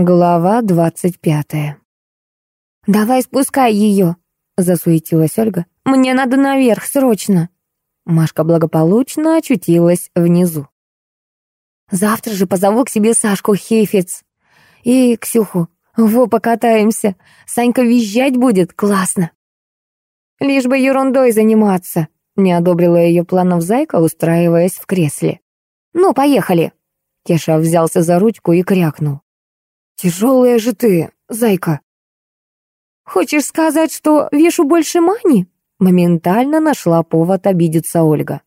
Глава двадцать пятая. «Давай спускай ее!» — засуетилась Ольга. «Мне надо наверх, срочно!» Машка благополучно очутилась внизу. «Завтра же позову к себе Сашку Хейфец и Ксюху. Во, покатаемся. Санька визжать будет, классно!» «Лишь бы ерундой заниматься!» — не одобрила ее планов зайка, устраиваясь в кресле. «Ну, поехали!» Кеша взялся за ручку и крякнул. «Тяжелая же ты, зайка!» «Хочешь сказать, что вешу больше мани?» Моментально нашла повод обидеться Ольга.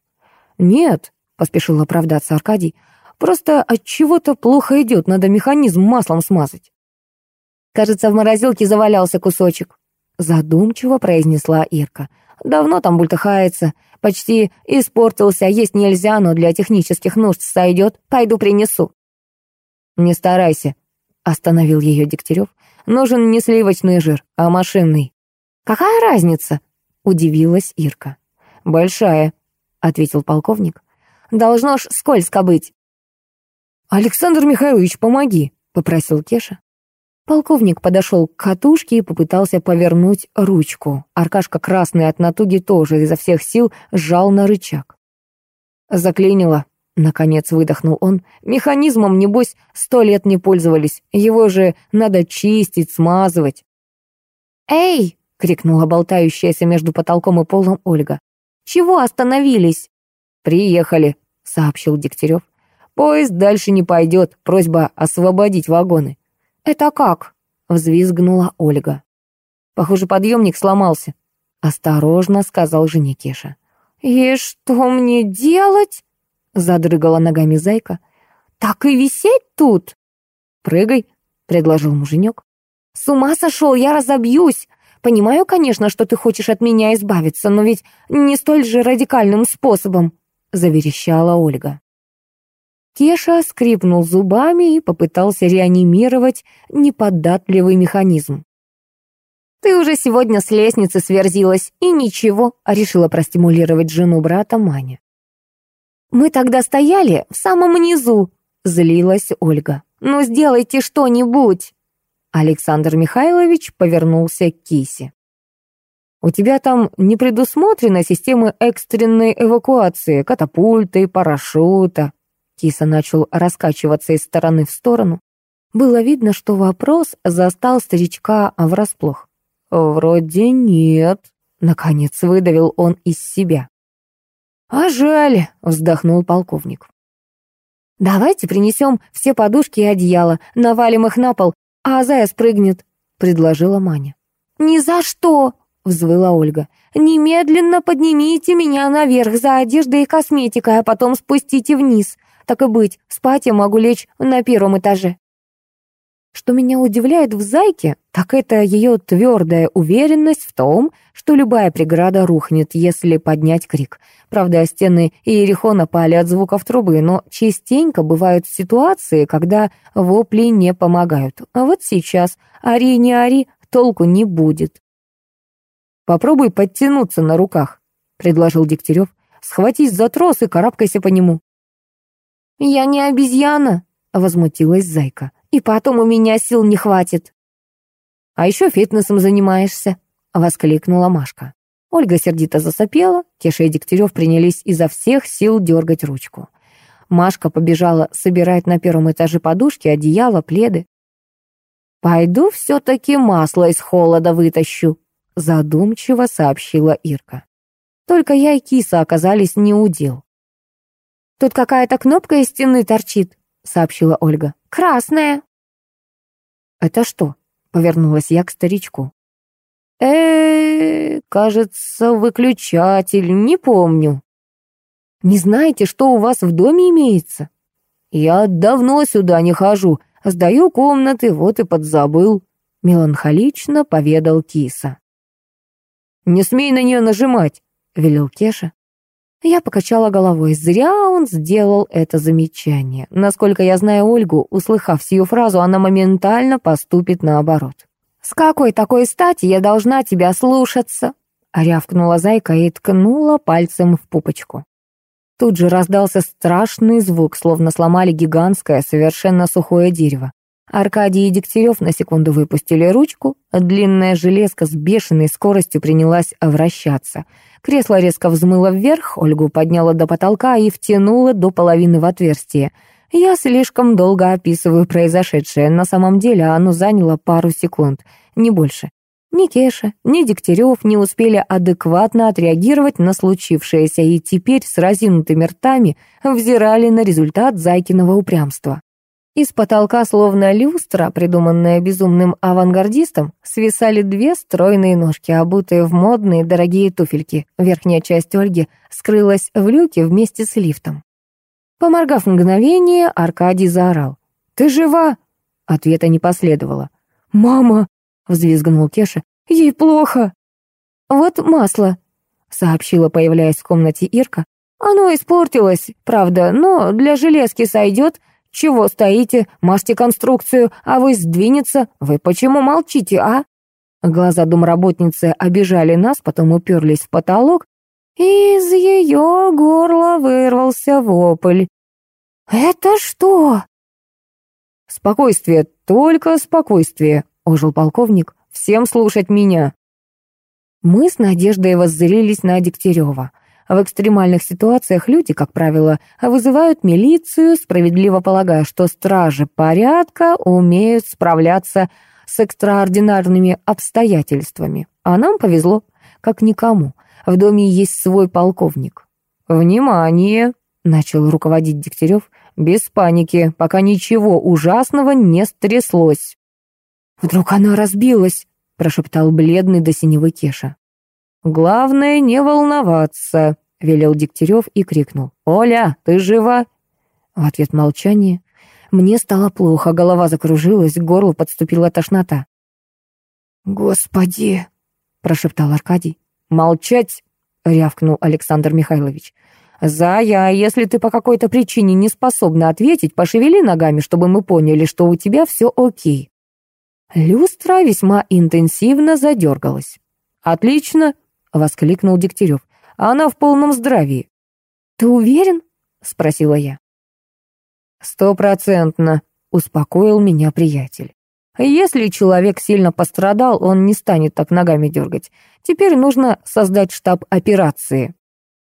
«Нет», — поспешил оправдаться Аркадий, «просто от чего-то плохо идет, надо механизм маслом смазать». «Кажется, в морозилке завалялся кусочек», — задумчиво произнесла Ирка. «Давно там бультыхается, почти испортился, есть нельзя, но для технических нужд сойдет, пойду принесу». «Не старайся», Остановил ее Дегтярев. Нужен не сливочный жир, а машинный. Какая разница? Удивилась Ирка. Большая, ответил полковник. Должно ж скользко быть. Александр Михайлович, помоги, попросил Кеша. Полковник подошел к катушке и попытался повернуть ручку. Аркашка, красный от натуги, тоже изо всех сил сжал на рычаг. Заклинило, Наконец выдохнул он. Механизмом, небось, сто лет не пользовались. Его же надо чистить, смазывать. «Эй!» — крикнула болтающаяся между потолком и полом Ольга. «Чего остановились?» «Приехали», — сообщил Дегтярев. «Поезд дальше не пойдет. Просьба освободить вагоны». «Это как?» — взвизгнула Ольга. «Похоже, подъемник сломался», — осторожно сказал жене Кеша. «И что мне делать?» Задрыгала ногами зайка. «Так и висеть тут?» «Прыгай», — предложил муженек. «С ума сошел, я разобьюсь. Понимаю, конечно, что ты хочешь от меня избавиться, но ведь не столь же радикальным способом», — заверещала Ольга. Кеша скрипнул зубами и попытался реанимировать неподатливый механизм. «Ты уже сегодня с лестницы сверзилась, и ничего», — решила простимулировать жену брата Маня. «Мы тогда стояли в самом низу», — злилась Ольга. «Ну, сделайте что-нибудь!» Александр Михайлович повернулся к Кисе. «У тебя там не предусмотрена система экстренной эвакуации, катапульты, парашюта?» Киса начал раскачиваться из стороны в сторону. Было видно, что вопрос застал старичка врасплох. «Вроде нет», — наконец выдавил он из себя. «А жаль», — вздохнул полковник. «Давайте принесем все подушки и одеяло, навалим их на пол, а Зая спрыгнет», — предложила Маня. «Ни за что!» — взвыла Ольга. «Немедленно поднимите меня наверх за одеждой и косметикой, а потом спустите вниз. Так и быть, спать я могу лечь на первом этаже». Что меня удивляет в Зайке, так это ее твердая уверенность в том, что любая преграда рухнет, если поднять крик. Правда, стены Иерихона пали от звуков трубы, но частенько бывают ситуации, когда вопли не помогают. А вот сейчас «Ари, не ари» толку не будет. «Попробуй подтянуться на руках», — предложил Дегтярев. «Схватись за трос и карабкайся по нему». «Я не обезьяна», — возмутилась Зайка. И потом у меня сил не хватит. А еще фитнесом занимаешься, воскликнула Машка. Ольга сердито засопела, Кеша и Дегтярев принялись изо всех сил дергать ручку. Машка побежала собирать на первом этаже подушки, одеяло, пледы. «Пойду все-таки масло из холода вытащу», — задумчиво сообщила Ирка. Только я и киса оказались не у дел. «Тут какая-то кнопка из стены торчит», — сообщила Ольга. «Красная». «Это что?» — повернулась я к старичку. э кажется, выключатель, не помню». «Не знаете, что у вас в доме имеется?» «Я давно сюда не хожу, сдаю комнаты, вот и подзабыл», — меланхолично поведал киса. «Не смей на нее нажимать», — велел Кеша. Я покачала головой. Зря он сделал это замечание. Насколько я знаю Ольгу, услыхав сию фразу, она моментально поступит наоборот. «С какой такой стати я должна тебя слушаться?» Рявкнула зайка и ткнула пальцем в пупочку. Тут же раздался страшный звук, словно сломали гигантское, совершенно сухое дерево. Аркадий и Дегтярев на секунду выпустили ручку, длинная железка с бешеной скоростью принялась вращаться. Кресло резко взмыло вверх, Ольгу подняло до потолка и втянуло до половины в отверстие. Я слишком долго описываю произошедшее, на самом деле оно заняло пару секунд, не больше. Ни Кеша, ни Дегтярев не успели адекватно отреагировать на случившееся и теперь с разинутыми ртами взирали на результат Зайкиного упрямства. Из потолка, словно люстра, придуманная безумным авангардистом, свисали две стройные ножки, обутые в модные дорогие туфельки. Верхняя часть Ольги скрылась в люке вместе с лифтом. Поморгав мгновение, Аркадий заорал. «Ты жива?» Ответа не последовало. «Мама!» — взвизгнул Кеша. «Ей плохо!» «Вот масло!» — сообщила, появляясь в комнате Ирка. «Оно испортилось, правда, но для железки сойдет. «Чего стоите? Мажьте конструкцию, а вы сдвинется. Вы почему молчите, а?» Глаза домработницы обижали нас, потом уперлись в потолок, и из ее горла вырвался вопль. «Это что?» «Спокойствие, только спокойствие», — ожил полковник. «Всем слушать меня». Мы с Надеждой воззрелись на Дегтярева. В экстремальных ситуациях люди, как правило, вызывают милицию, справедливо полагая, что стражи порядка умеют справляться с экстраординарными обстоятельствами. А нам повезло, как никому. В доме есть свой полковник. «Внимание!» — начал руководить Дегтярев. «Без паники, пока ничего ужасного не стряслось». «Вдруг она разбилась?» — прошептал бледный до синевы Кеша. «Главное не волноваться», — велел Дегтярев и крикнул. «Оля, ты жива?» В ответ молчание. Мне стало плохо, голова закружилась, к горлу подступила тошнота. «Господи!» — прошептал Аркадий. «Молчать!» — рявкнул Александр Михайлович. «Зая, если ты по какой-то причине не способна ответить, пошевели ногами, чтобы мы поняли, что у тебя все окей». Люстра весьма интенсивно задергалась. «Отлично!» — воскликнул Дегтярев. Она в полном здравии». «Ты уверен?» — спросила я. «Стопроцентно», — успокоил меня приятель. «Если человек сильно пострадал, он не станет так ногами дергать. Теперь нужно создать штаб операции».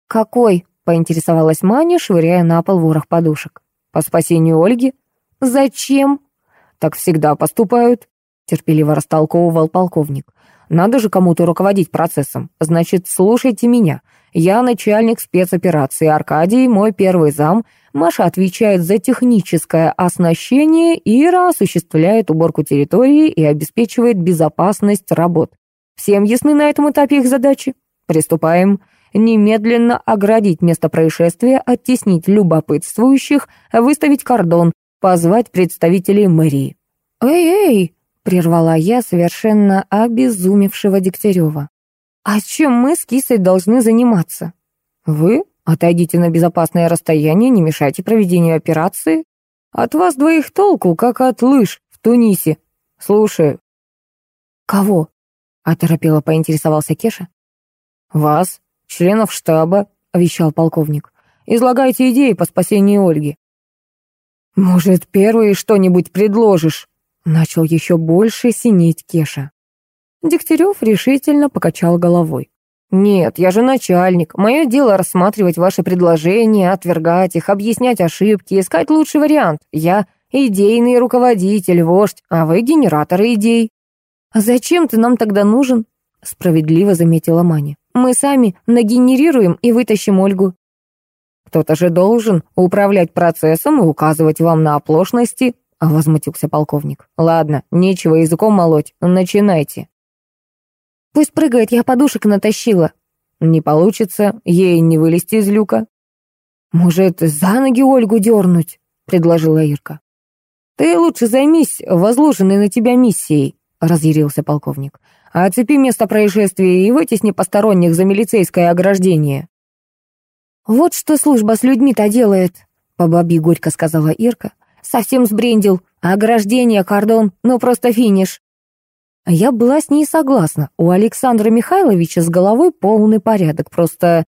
«Какой?» — поинтересовалась Маня, швыряя на пол ворох подушек. «По спасению Ольги». «Зачем?» «Так всегда поступают», — терпеливо растолковывал полковник. «Надо же кому-то руководить процессом. Значит, слушайте меня. Я начальник спецоперации, Аркадий мой первый зам, Маша отвечает за техническое оснащение, Ира осуществляет уборку территории и обеспечивает безопасность работ. Всем ясны на этом этапе их задачи? Приступаем. Немедленно оградить место происшествия, оттеснить любопытствующих, выставить кордон, позвать представителей мэрии. «Эй-эй!» — прервала я совершенно обезумевшего Дегтярева. «А чем мы с кисой должны заниматься?» «Вы? Отойдите на безопасное расстояние, не мешайте проведению операции. От вас двоих толку, как от лыж в Тунисе. Слушаю». «Кого?» — оторопело поинтересовался Кеша. «Вас, членов штаба», — вещал полковник. «Излагайте идеи по спасению Ольги». «Может, первый что-нибудь предложишь?» Начал еще больше синеть Кеша. Дегтярев решительно покачал головой. «Нет, я же начальник. Мое дело рассматривать ваши предложения, отвергать их, объяснять ошибки, искать лучший вариант. Я идейный руководитель, вождь, а вы генераторы идей». «А зачем ты нам тогда нужен?» Справедливо заметила Маня. «Мы сами нагенерируем и вытащим Ольгу». «Кто-то же должен управлять процессом и указывать вам на оплошности», возмутился полковник. «Ладно, нечего языком молоть, начинайте». Пусть прыгает, я подушек натащила. Не получится, ей не вылезти из люка. Может, за ноги Ольгу дернуть, предложила Ирка. Ты лучше займись возложенной на тебя миссией, разъярился полковник. Оцепи место происшествия и вытесни посторонних за милицейское ограждение. Вот что служба с людьми-то делает, по бабе горько сказала Ирка. Совсем сбрендил. Ограждение, кордон, ну просто финиш. Я была с ней согласна. У Александра Михайловича с головой полный порядок, просто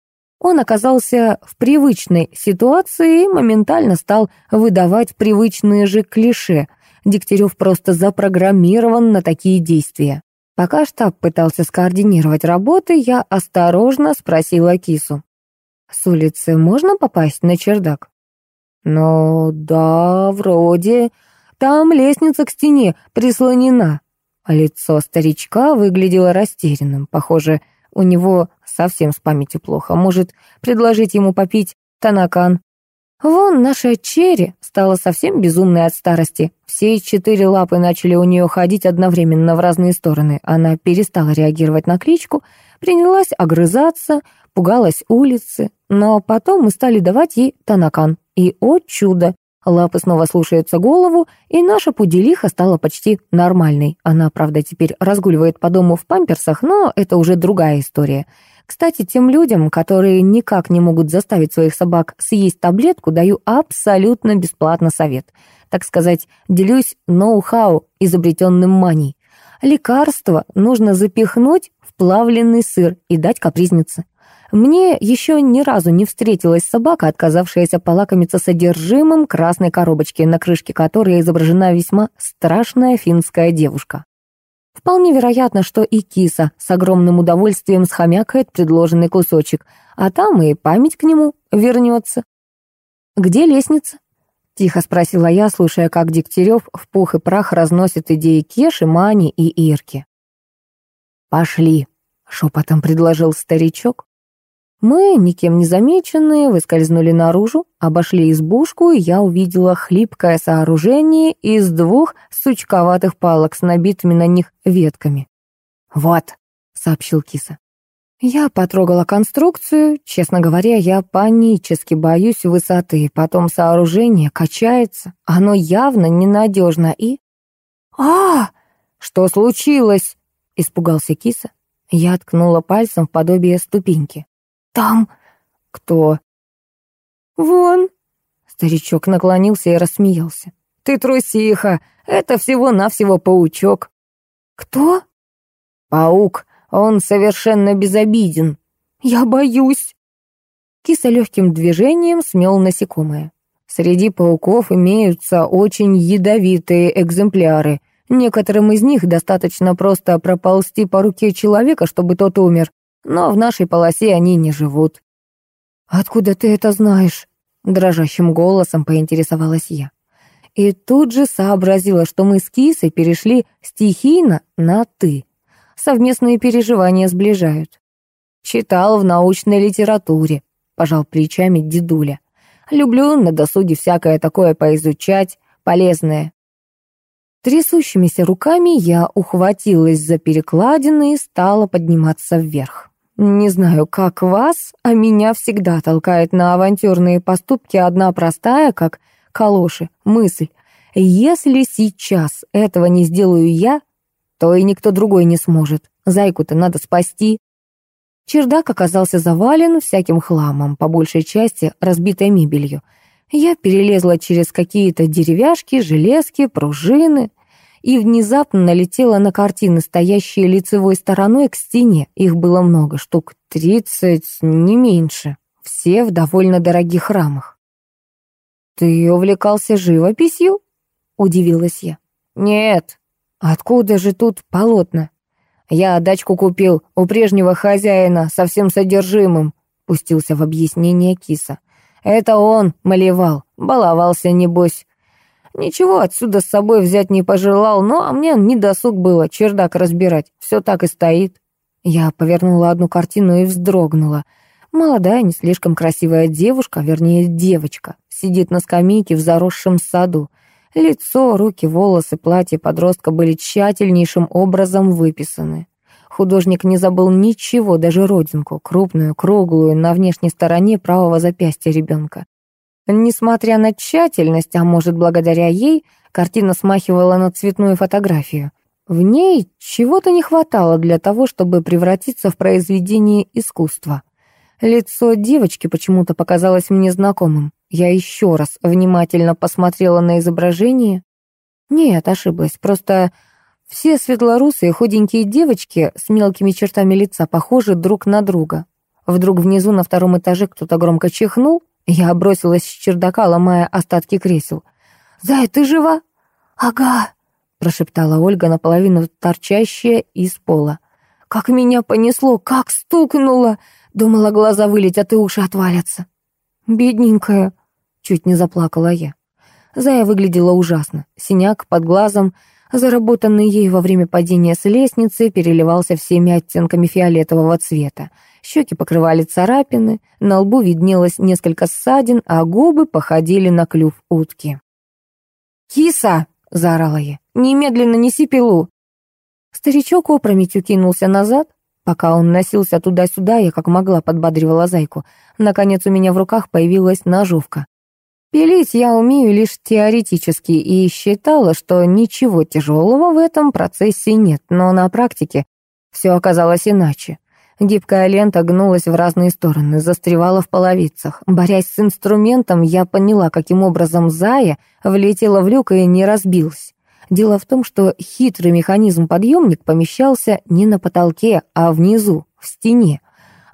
он оказался в привычной ситуации и моментально стал выдавать привычные же клише. Дегтярев просто запрограммирован на такие действия. Пока штаб пытался скоординировать работы, я осторожно спросила кису. «С улицы можно попасть на чердак?» «Ну, да, вроде. Там лестница к стене прислонена». Лицо старичка выглядело растерянным. Похоже, у него совсем с памятью плохо. Может, предложить ему попить танакан? Вон наша Черри стала совсем безумной от старости. Все четыре лапы начали у нее ходить одновременно в разные стороны. Она перестала реагировать на кличку, принялась огрызаться, пугалась улицы. Но потом мы стали давать ей танакан. И, о чудо, лапы снова слушаются голову, и наша пуделиха стала почти нормальной. Она, правда, теперь разгуливает по дому в памперсах, но это уже другая история. Кстати, тем людям, которые никак не могут заставить своих собак съесть таблетку, даю абсолютно бесплатно совет. Так сказать, делюсь ноу-хау, изобретенным маней. Лекарство нужно запихнуть в плавленый сыр и дать капризнице. Мне еще ни разу не встретилась собака, отказавшаяся полакомиться содержимым красной коробочки, на крышке которой изображена весьма страшная финская девушка. Вполне вероятно, что и киса с огромным удовольствием схомякает предложенный кусочек, а там и память к нему вернется. «Где лестница?» — тихо спросила я, слушая, как Дегтярев в пух и прах разносит идеи Кеши, Мани и Ирки. «Пошли», — шепотом предложил старичок. Мы, никем не замеченные, выскользнули наружу, обошли избушку, и я увидела хлипкое сооружение из двух сучковатых палок с набитыми на них ветками. «Вот», — сообщил киса. Я потрогала конструкцию. Честно говоря, я панически боюсь высоты. Потом сооружение качается. Оно явно ненадежно и... а Что случилось?» — испугался киса. Я ткнула пальцем в подобие ступеньки. «Там...» «Кто?» «Вон...» Старичок наклонился и рассмеялся. «Ты трусиха! Это всего-навсего паучок!» «Кто?» «Паук. Он совершенно безобиден». «Я боюсь!» Киса легким движением смел насекомое. Среди пауков имеются очень ядовитые экземпляры. Некоторым из них достаточно просто проползти по руке человека, чтобы тот умер но в нашей полосе они не живут». «Откуда ты это знаешь?» — дрожащим голосом поинтересовалась я. И тут же сообразила, что мы с Кисой перешли стихийно на «ты». Совместные переживания сближают. «Читал в научной литературе», — пожал плечами дедуля. «Люблю на досуге всякое такое поизучать, полезное». Трясущимися руками я ухватилась за перекладины и стала подниматься вверх. Не знаю, как вас, а меня всегда толкает на авантюрные поступки одна простая, как калоши, мысль. Если сейчас этого не сделаю я, то и никто другой не сможет. Зайку-то надо спасти. Чердак оказался завален всяким хламом, по большей части разбитой мебелью. Я перелезла через какие-то деревяшки, железки, пружины и внезапно налетела на картины, стоящие лицевой стороной к стене. Их было много, штук тридцать, не меньше. Все в довольно дорогих рамах. «Ты увлекался живописью?» — удивилась я. «Нет. Откуда же тут полотна?» «Я дачку купил у прежнего хозяина со всем содержимым», — пустился в объяснение киса. «Это он малевал, баловался, небось. Ничего отсюда с собой взять не пожелал, но а мне не досуг было чердак разбирать, все так и стоит. Я повернула одну картину и вздрогнула. Молодая, не слишком красивая девушка, вернее, девочка, сидит на скамейке в заросшем саду. Лицо, руки, волосы, платье подростка были тщательнейшим образом выписаны. Художник не забыл ничего, даже родинку, крупную, круглую, на внешней стороне правого запястья ребенка. Несмотря на тщательность, а может, благодаря ей, картина смахивала на цветную фотографию. В ней чего-то не хватало для того, чтобы превратиться в произведение искусства. Лицо девочки почему-то показалось мне знакомым. Я еще раз внимательно посмотрела на изображение. Нет, ошиблась, просто все светлорусые худенькие девочки с мелкими чертами лица похожи друг на друга. Вдруг внизу на втором этаже кто-то громко чихнул, я бросилась с чердака, ломая остатки кресел. «Зая, ты жива?» «Ага», — прошептала Ольга, наполовину торчащая из пола. «Как меня понесло, как стукнуло! Думала, глаза вылетят и уши отвалятся». «Бедненькая», — чуть не заплакала я. Зая выглядела ужасно. Синяк под глазом, заработанный ей во время падения с лестницы, переливался всеми оттенками фиолетового цвета. Щеки покрывали царапины, на лбу виднелось несколько ссадин, а губы походили на клюв утки. «Киса!» — заорала я. «Немедленно неси пилу!» Старичок опрометью кинулся назад. Пока он носился туда-сюда, я как могла подбадривала зайку. Наконец у меня в руках появилась ножовка. Пилить я умею лишь теоретически и считала, что ничего тяжелого в этом процессе нет, но на практике все оказалось иначе. Гибкая лента гнулась в разные стороны, застревала в половицах. Борясь с инструментом, я поняла, каким образом Зая влетела в люк и не разбилась. Дело в том, что хитрый механизм-подъемник помещался не на потолке, а внизу, в стене.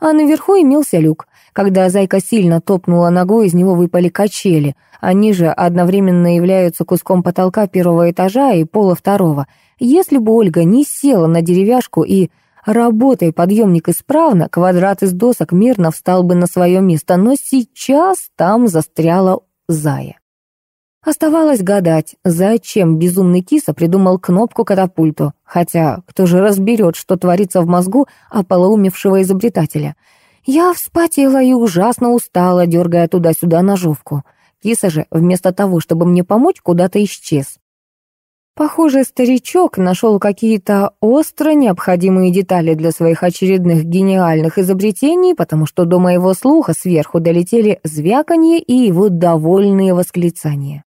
А наверху имелся люк. Когда зайка сильно топнула ногой, из него выпали качели. Они же одновременно являются куском потолка первого этажа и пола второго. Если бы Ольга не села на деревяшку и, работая подъемник исправно, квадрат из досок мирно встал бы на свое место, но сейчас там застряла зая. Оставалось гадать, зачем безумный киса придумал кнопку-катапульту, хотя кто же разберет, что творится в мозгу ополоумевшего изобретателя — я вспотела и ужасно устала, дергая туда-сюда ножовку. Киса же, вместо того, чтобы мне помочь, куда-то исчез. Похоже, старичок нашел какие-то остро необходимые детали для своих очередных гениальных изобретений, потому что до моего слуха сверху долетели звяканье и его довольные восклицания.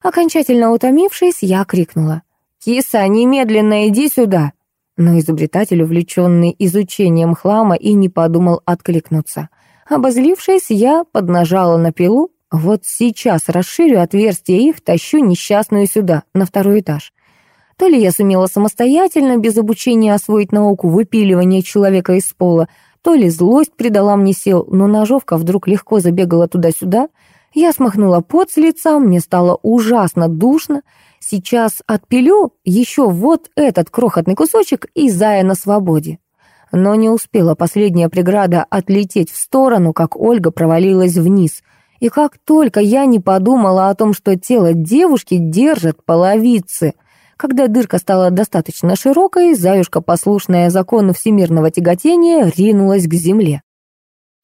Окончательно утомившись, я крикнула. «Киса, немедленно иди сюда!» Но изобретатель, увлеченный изучением хлама, и не подумал откликнуться. Обозлившись, я поднажала на пилу. Вот сейчас расширю отверстие и втащу несчастную сюда, на второй этаж. То ли я сумела самостоятельно, без обучения освоить науку выпиливания человека из пола, то ли злость придала мне сил, но ножовка вдруг легко забегала туда-сюда. Я смахнула пот с лица, мне стало ужасно душно, Сейчас отпилю еще вот этот крохотный кусочек и зая на свободе. Но не успела последняя преграда отлететь в сторону, как Ольга провалилась вниз. И как только я не подумала о том, что тело девушки держит половицы. Когда дырка стала достаточно широкой, заюшка, послушная закону всемирного тяготения, ринулась к земле.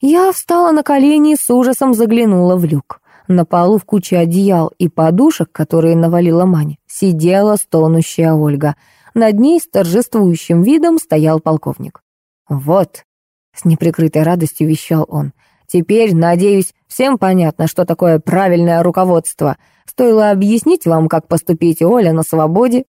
Я встала на колени и с ужасом заглянула в люк. На полу в куче одеял и подушек, которые навалила Маня, сидела стонущая Ольга. Над ней с торжествующим видом стоял полковник. «Вот», — с неприкрытой радостью вещал он, «теперь, надеюсь, всем понятно, что такое правильное руководство. Стоило объяснить вам, как поступить, Оля на свободе».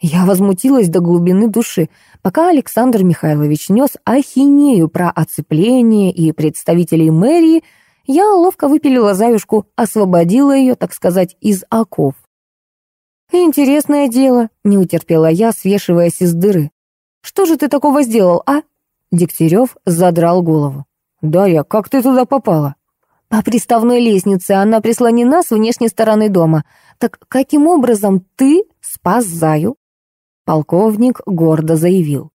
Я возмутилась до глубины души, пока Александр Михайлович нес ахинею про оцепление и представителей мэрии, я ловко выпилила заюшку, освободила ее, так сказать, из оков. «Интересное дело», — не утерпела я, свешиваясь из дыры. «Что же ты такого сделал, а?» Дегтярев задрал голову. «Дарья, как ты туда попала?» «По приставной лестнице, она прислонена с внешней стороны дома. Так каким образом ты спас Заю?» Полковник гордо заявил.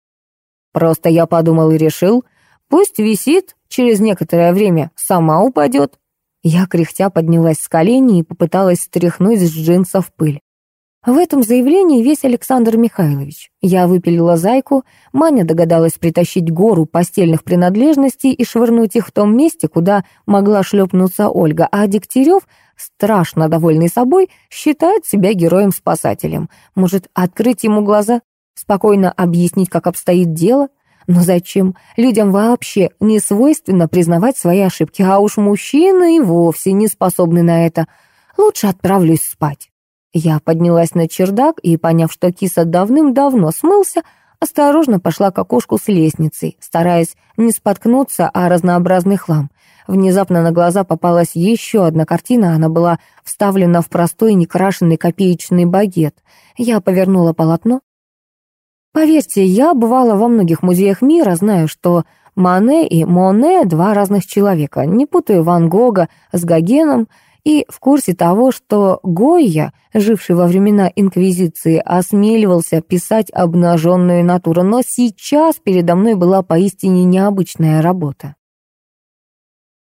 «Просто я подумал и решил, пусть висит, Через некоторое время сама упадет. Я кряхтя поднялась с колени и попыталась стряхнуть с джинсов пыль. В этом заявлении весь Александр Михайлович. Я выпилила зайку, Маня догадалась притащить гору постельных принадлежностей и швырнуть их в том месте, куда могла шлепнуться Ольга, а Дегтярев, страшно довольный собой, считает себя героем-спасателем. Может, открыть ему глаза, спокойно объяснить, как обстоит дело? Но зачем? Людям вообще не свойственно признавать свои ошибки, а уж мужчины и вовсе не способны на это. Лучше отправлюсь спать. Я поднялась на чердак и, поняв, что киса давным-давно смылся, осторожно пошла к окошку с лестницей, стараясь не споткнуться о разнообразный хлам. Внезапно на глаза попалась еще одна картина, она была вставлена в простой некрашенный копеечный багет. Я повернула полотно, Поверьте, я бывала во многих музеях мира, знаю, что Мане и Моне — два разных человека. Не путаю Ван Гога с Гогеном и в курсе того, что Гойя, живший во времена Инквизиции, осмеливался писать обнаженную натуру, но сейчас передо мной была поистине необычная работа.